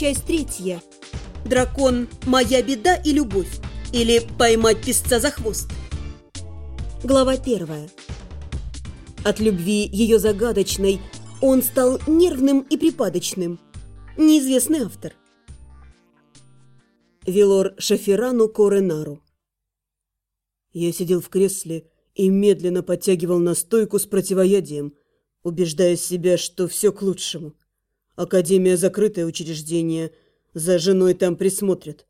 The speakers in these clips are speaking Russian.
Часть третья. Дракон – моя беда и любовь. Или поймать песца за хвост. Глава первая. От любви ее загадочной он стал нервным и припадочным. Неизвестный автор. Велор Шафирану Коренару. Я сидел в кресле и медленно подтягивал настойку с противоядием, убеждая себя, что все к лучшему. Академия – закрытое учреждение, за женой там присмотрят.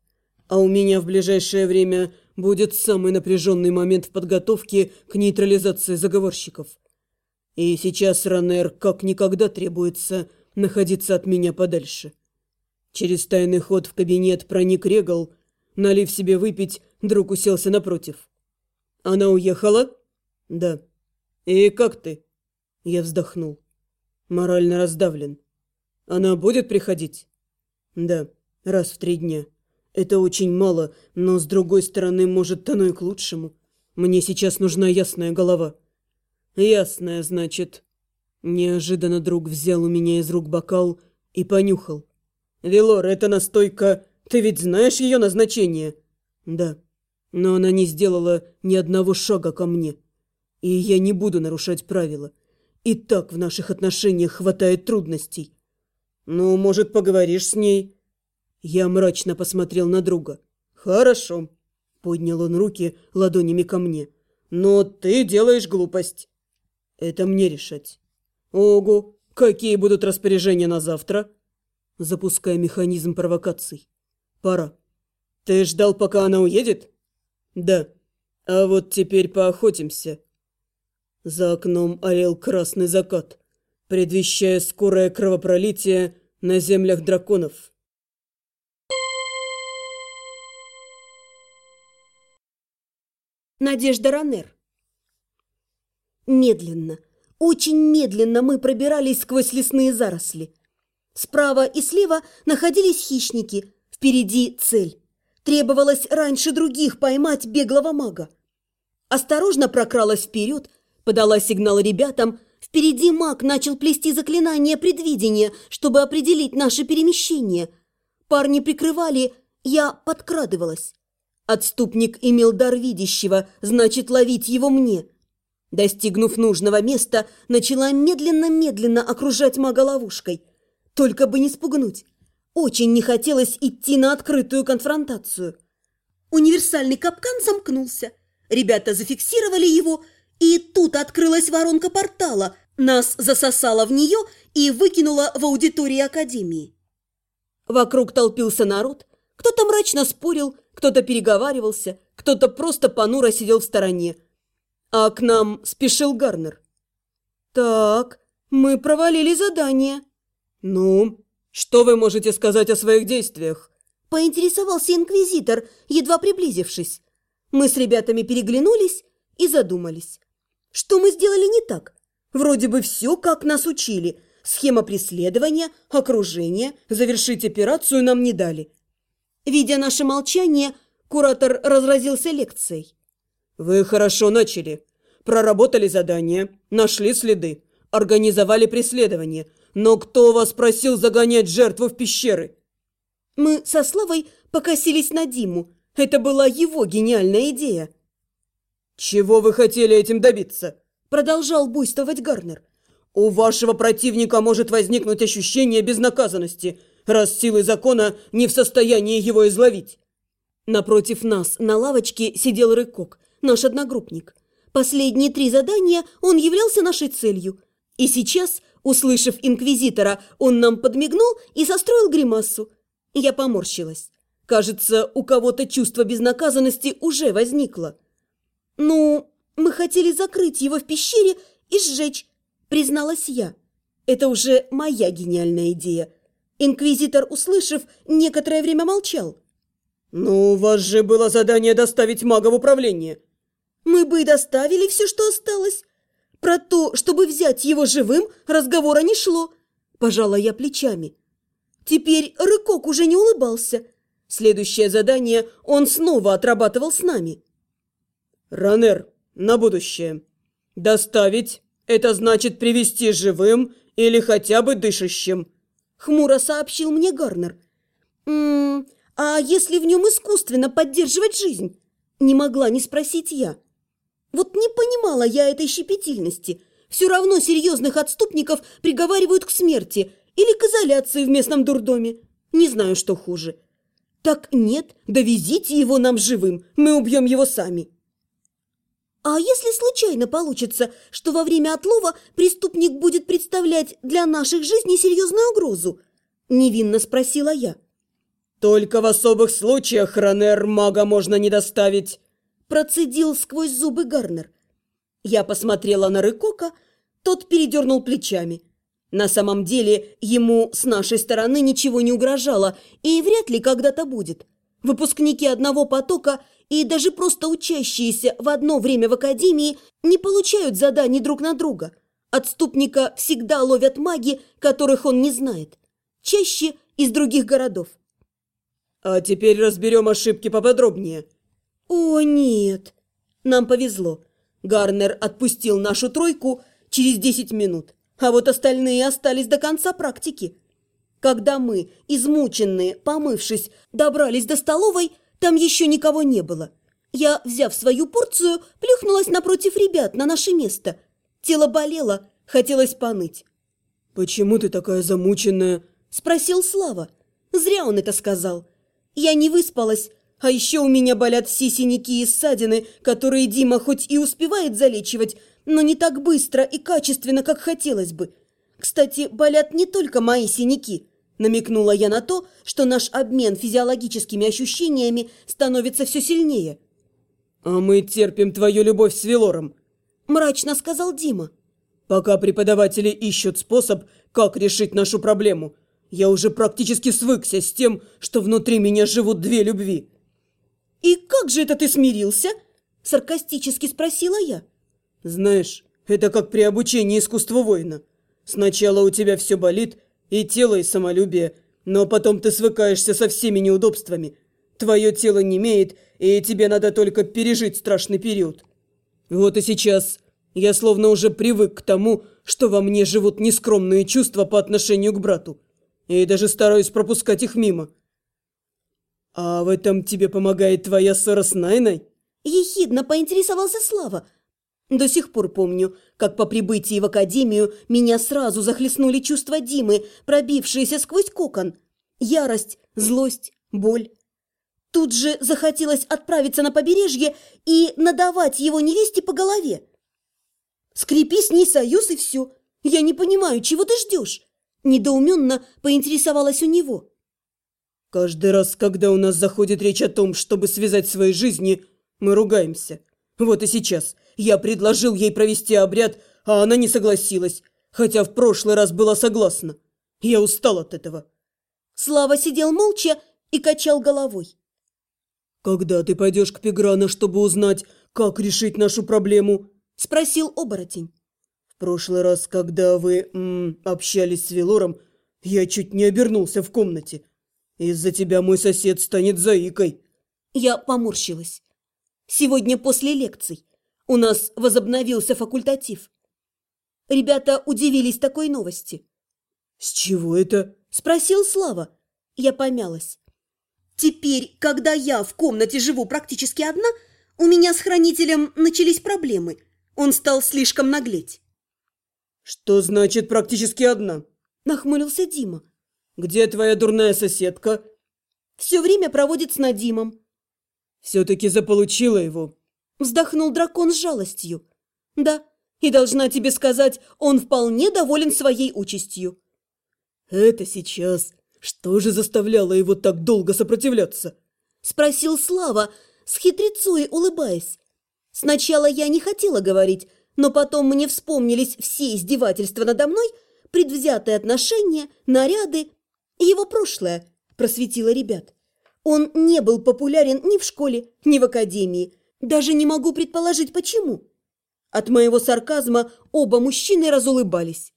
А у меня в ближайшее время будет самый напряженный момент в подготовке к нейтрализации заговорщиков. И сейчас Ранер как никогда требуется находиться от меня подальше. Через тайный ход в кабинет проник Регал, налив себе выпить, друг уселся напротив. «Она уехала?» «Да». «И как ты?» Я вздохнул. Морально раздавлен. «Она будет приходить?» «Да, раз в три дня. Это очень мало, но, с другой стороны, может, оно и к лучшему. Мне сейчас нужна ясная голова». «Ясная, значит». Неожиданно друг взял у меня из рук бокал и понюхал. «Велор, это настойка... Ты ведь знаешь ее назначение?» «Да, но она не сделала ни одного шага ко мне. И я не буду нарушать правила. И так в наших отношениях хватает трудностей». «Ну, может, поговоришь с ней?» Я мрачно посмотрел на друга. «Хорошо», — поднял он руки ладонями ко мне. «Но ты делаешь глупость». «Это мне решать». «Ого, какие будут распоряжения на завтра?» Запуская механизм провокаций. «Пора». «Ты ждал, пока она уедет?» «Да. А вот теперь поохотимся». За окном орел красный закат, предвещая скорое кровопролитие на землях драконов. Надежда Ранер. Медленно, очень медленно мы пробирались сквозь лесные заросли. Справа и слева находились хищники, впереди цель. Требовалось раньше других поймать беглого мага. Осторожно прокралась вперед, подала сигнал ребятам. Впереди маг начал плести заклинание предвидения, чтобы определить наше перемещение. Парни прикрывали, я подкрадывалась. Отступник имел дар видящего, значит, ловить его мне. Достигнув нужного места, начала медленно-медленно окружать мага ловушкой. Только бы не спугнуть. Очень не хотелось идти на открытую конфронтацию. Универсальный капкан замкнулся. Ребята зафиксировали его, и тут открылась воронка портала. Нас засосало в нее и выкинуло в аудитории Академии. Вокруг толпился народ. Кто-то мрачно спорил, кто-то переговаривался, кто-то просто понуро сидел в стороне. А к нам спешил Гарнер. «Так, мы провалили задание». «Ну, что вы можете сказать о своих действиях?» Поинтересовался инквизитор, едва приблизившись. Мы с ребятами переглянулись и задумались. Что мы сделали не так? Вроде бы все, как нас учили. Схема преследования, окружение, завершить операцию нам не дали. Видя наше молчание, куратор разразился лекцией. «Вы хорошо начали. Проработали задание, нашли следы, организовали преследование. Но кто вас просил загонять жертву в пещеры?» Мы со Славой покосились на Диму. Это была его гениальная идея. «Чего вы хотели этим добиться?» Продолжал буйствовать Гарнер. «У вашего противника может возникнуть ощущение безнаказанности – раз силы закона не в состоянии его изловить. Напротив нас на лавочке сидел Рыкок, наш одногруппник. Последние три задания он являлся нашей целью. И сейчас, услышав инквизитора, он нам подмигнул и состроил гримасу. Я поморщилась. Кажется, у кого-то чувство безнаказанности уже возникло. «Ну, мы хотели закрыть его в пещере и сжечь», призналась я. «Это уже моя гениальная идея. Инквизитор, услышав, некоторое время молчал. «Ну, у вас же было задание доставить мага в управление». «Мы бы и доставили все, что осталось. Про то, чтобы взять его живым, разговора не шло». Пожала я плечами. Теперь Рыкок уже не улыбался. Следующее задание он снова отрабатывал с нами. «Ранер, на будущее. Доставить – это значит привести живым или хотя бы дышащим» хмуро сообщил мне Гарнер. «М -м, а если в нем искусственно поддерживать жизнь?» Не могла не спросить я. Вот не понимала я этой щепетильности. Все равно серьезных отступников приговаривают к смерти или к изоляции в местном дурдоме. Не знаю, что хуже. Так нет, довезите его нам живым, мы убьем его сами. А если случайно получится, что во время отлова преступник будет представлять для наших жизней серьезную угрозу? Невинно спросила я. Только в особых случаях, Ранер, мага можно не доставить. Процедил сквозь зубы Гарнер. Я посмотрела на Рыкока, тот передернул плечами. На самом деле ему с нашей стороны ничего не угрожало и вряд ли когда-то будет. Выпускники одного потока и даже просто учащиеся в одно время в академии не получают заданий друг на друга. Отступника всегда ловят маги, которых он не знает. Чаще из других городов. А теперь разберем ошибки поподробнее. О, нет. Нам повезло. Гарнер отпустил нашу тройку через 10 минут, а вот остальные остались до конца практики. Когда мы, измученные, помывшись, добрались до столовой, там еще никого не было. Я, взяв свою порцию, плюхнулась напротив ребят на наше место. Тело болело, хотелось поныть. «Почему ты такая замученная?» – спросил Слава. Зря он это сказал. Я не выспалась, а еще у меня болят все синяки и ссадины, которые Дима хоть и успевает залечивать, но не так быстро и качественно, как хотелось бы. Кстати, болят не только мои синяки. Намекнула я на то, что наш обмен физиологическими ощущениями становится все сильнее. «А мы терпим твою любовь с Велором», – мрачно сказал Дима. «Пока преподаватели ищут способ, как решить нашу проблему, я уже практически свыкся с тем, что внутри меня живут две любви. «И как же это ты смирился?» – саркастически спросила я. «Знаешь, это как при обучении искусству воина. Сначала у тебя все болит, и тело, и самолюбие, но потом ты свыкаешься со всеми неудобствами. Твое тело не имеет, и тебе надо только пережить страшный период. Вот и сейчас я словно уже привык к тому, что во мне живут нескромные чувства по отношению к брату и даже стараюсь пропускать их мимо. А в этом тебе помогает твоя ссора с Найной? Ехидно поинтересовался Слава. До сих пор помню, как по прибытии в академию меня сразу захлестнули чувства Димы, пробившиеся сквозь кокон. Ярость, злость, боль. Тут же захотелось отправиться на побережье и надавать его невесте по голове. Скрепи с ней союз и все. Я не понимаю, чего ты ждешь? Недоуменно поинтересовалась у него. «Каждый раз, когда у нас заходит речь о том, чтобы связать свои жизни, мы ругаемся. Вот и сейчас. Я предложил ей провести обряд, а она не согласилась, хотя в прошлый раз была согласна. Я устал от этого». Слава сидел молча и качал головой. «Когда ты пойдешь к Пеграна, чтобы узнать, как решить нашу проблему?» – спросил оборотень прошлый раз, когда вы м, общались с Велором, я чуть не обернулся в комнате. Из-за тебя мой сосед станет заикой. Я поморщилась. Сегодня после лекций у нас возобновился факультатив. Ребята удивились такой новости. «С чего это?» – спросил Слава. Я помялась. «Теперь, когда я в комнате живу практически одна, у меня с хранителем начались проблемы. Он стал слишком наглеть. «Что значит практически одна?» – нахмурился Дима. «Где твоя дурная соседка?» «Все время проводит с Надимом». «Все-таки заполучила его», – вздохнул дракон с жалостью. «Да, и должна тебе сказать, он вполне доволен своей участью». «Это сейчас. Что же заставляло его так долго сопротивляться?» – спросил Слава, с хитрецой улыбаясь. Сначала я не хотела говорить, но потом мне вспомнились все издевательства надо мной, предвзятые отношения, наряды и его прошлое, просветила ребят. Он не был популярен ни в школе, ни в академии. Даже не могу предположить, почему. От моего сарказма оба мужчины разулыбались.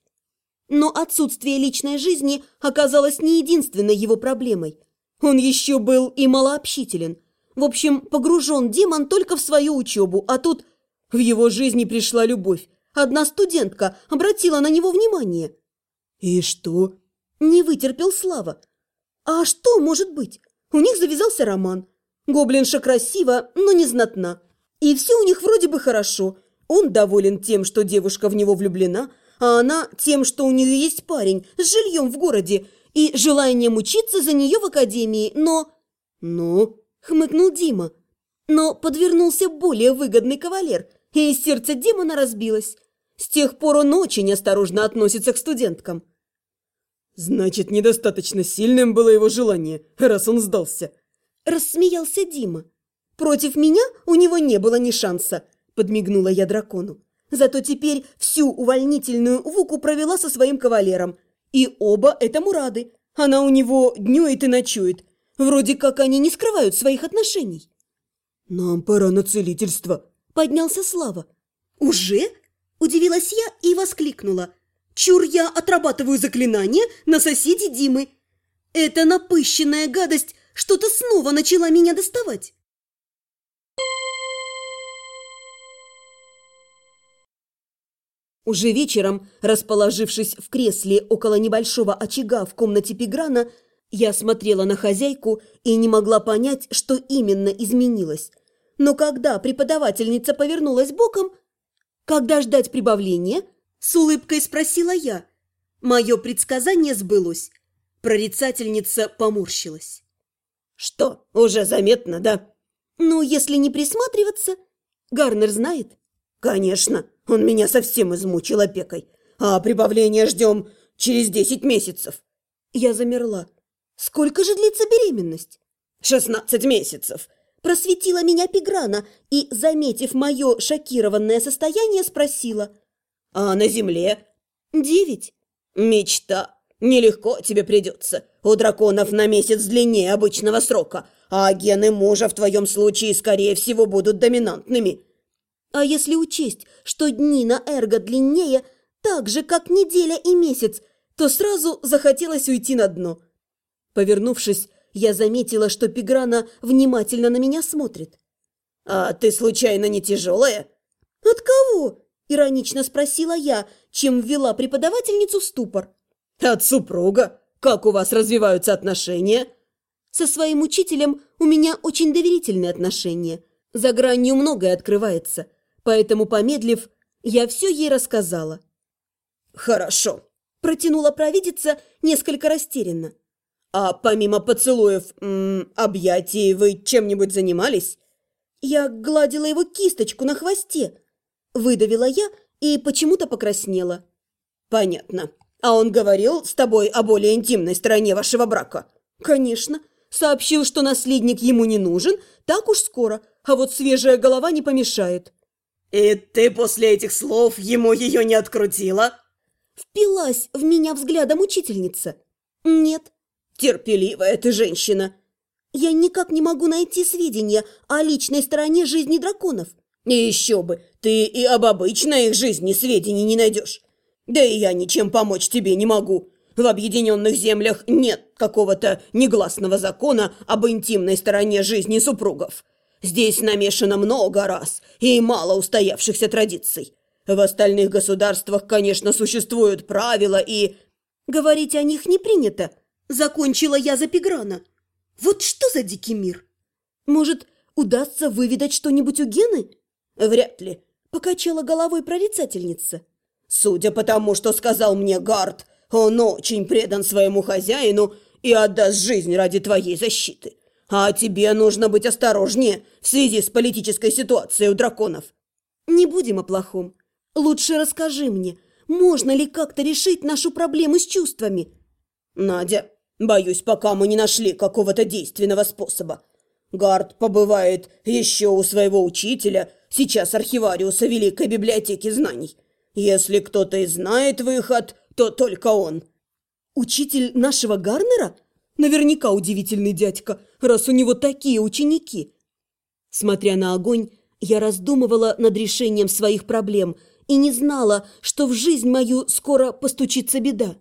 Но отсутствие личной жизни оказалось не единственной его проблемой. Он еще был и малообщителен. В общем, погружен демон только в свою учебу, а тут в его жизни пришла любовь. Одна студентка обратила на него внимание. «И что?» Не вытерпел Слава. А что может быть? У них завязался роман. Гоблинша красива, но не знатна. И все у них вроде бы хорошо. Он доволен тем, что девушка в него влюблена, а она тем, что у нее есть парень с жильем в городе и желанием учиться за нее в академии, но... «Ну?» – хмыкнул Дима. Но подвернулся более выгодный кавалер, и сердце демона разбилось. С тех пор он очень осторожно относится к студенткам. «Значит, недостаточно сильным было его желание, раз он сдался», – рассмеялся Дима. «Против меня у него не было ни шанса», – подмигнула я дракону. Зато теперь всю увольнительную Вуку провела со своим кавалером. И оба этому рады. Она у него днюет и ночует. Вроде как они не скрывают своих отношений. «Нам пора на целительство», – поднялся Слава. «Уже?» – удивилась я и воскликнула. «Чур я отрабатываю заклинание на соседи Димы. Эта напыщенная гадость что-то снова начала меня доставать». Уже вечером, расположившись в кресле около небольшого очага в комнате Пиграна, я смотрела на хозяйку и не могла понять, что именно изменилось. Но когда преподавательница повернулась боком, «Когда ждать прибавления?» – с улыбкой спросила я. Мое предсказание сбылось. Прорицательница поморщилась. «Что, уже заметно, да?» «Ну, если не присматриваться, Гарнер знает». «Конечно, он меня совсем измучил опекой. А прибавление ждем через десять месяцев». Я замерла. «Сколько же длится беременность?» «Шестнадцать месяцев», просветила меня Пиграна и, заметив мое шокированное состояние, спросила. «А на земле?» «Девять». «Мечта. Нелегко тебе придется. У драконов на месяц длиннее обычного срока, а гены мужа в твоем случае, скорее всего, будут доминантными». А если учесть, что дни на Эрго длиннее, так же, как неделя и месяц, то сразу захотелось уйти на дно. Повернувшись, я заметила, что Пиграна внимательно на меня смотрит. «А ты случайно не тяжелая?» «От кого?» – иронично спросила я, чем ввела преподавательницу в ступор. «От супруга. Как у вас развиваются отношения?» «Со своим учителем у меня очень доверительные отношения. За гранью многое открывается. Поэтому, помедлив, я все ей рассказала. «Хорошо», – протянула провидица несколько растерянно. «А помимо поцелуев, м объятий, вы чем-нибудь занимались?» Я гладила его кисточку на хвосте. Выдавила я и почему-то покраснела. «Понятно. А он говорил с тобой о более интимной стороне вашего брака?» «Конечно. Сообщил, что наследник ему не нужен, так уж скоро, а вот свежая голова не помешает». «И ты после этих слов ему ее не открутила?» Впилась в меня взглядом учительница. «Нет». «Терпеливая ты женщина». «Я никак не могу найти сведения о личной стороне жизни драконов». «И еще бы, ты и об обычной их жизни сведений не найдешь. Да и я ничем помочь тебе не могу. В Объединенных Землях нет какого-то негласного закона об интимной стороне жизни супругов. Здесь намешано много раз и мало устоявшихся традиций. В остальных государствах, конечно, существуют правила и... Говорить о них не принято. Закончила я за Пиграна. Вот что за дикий мир? Может, удастся выведать что-нибудь у Гены? Вряд ли. Покачала головой прорицательница. Судя по тому, что сказал мне Гард, он очень предан своему хозяину и отдаст жизнь ради твоей защиты. А тебе нужно быть осторожнее в связи с политической ситуацией у драконов. Не будем о плохом. Лучше расскажи мне, можно ли как-то решить нашу проблему с чувствами? Надя, боюсь, пока мы не нашли какого-то действенного способа. Гард побывает еще у своего учителя, сейчас архивариуса Великой Библиотеки Знаний. Если кто-то и знает выход, то только он. Учитель нашего Гарнера? Наверняка удивительный дядька, раз у него такие ученики. Смотря на огонь, я раздумывала над решением своих проблем и не знала, что в жизнь мою скоро постучится беда.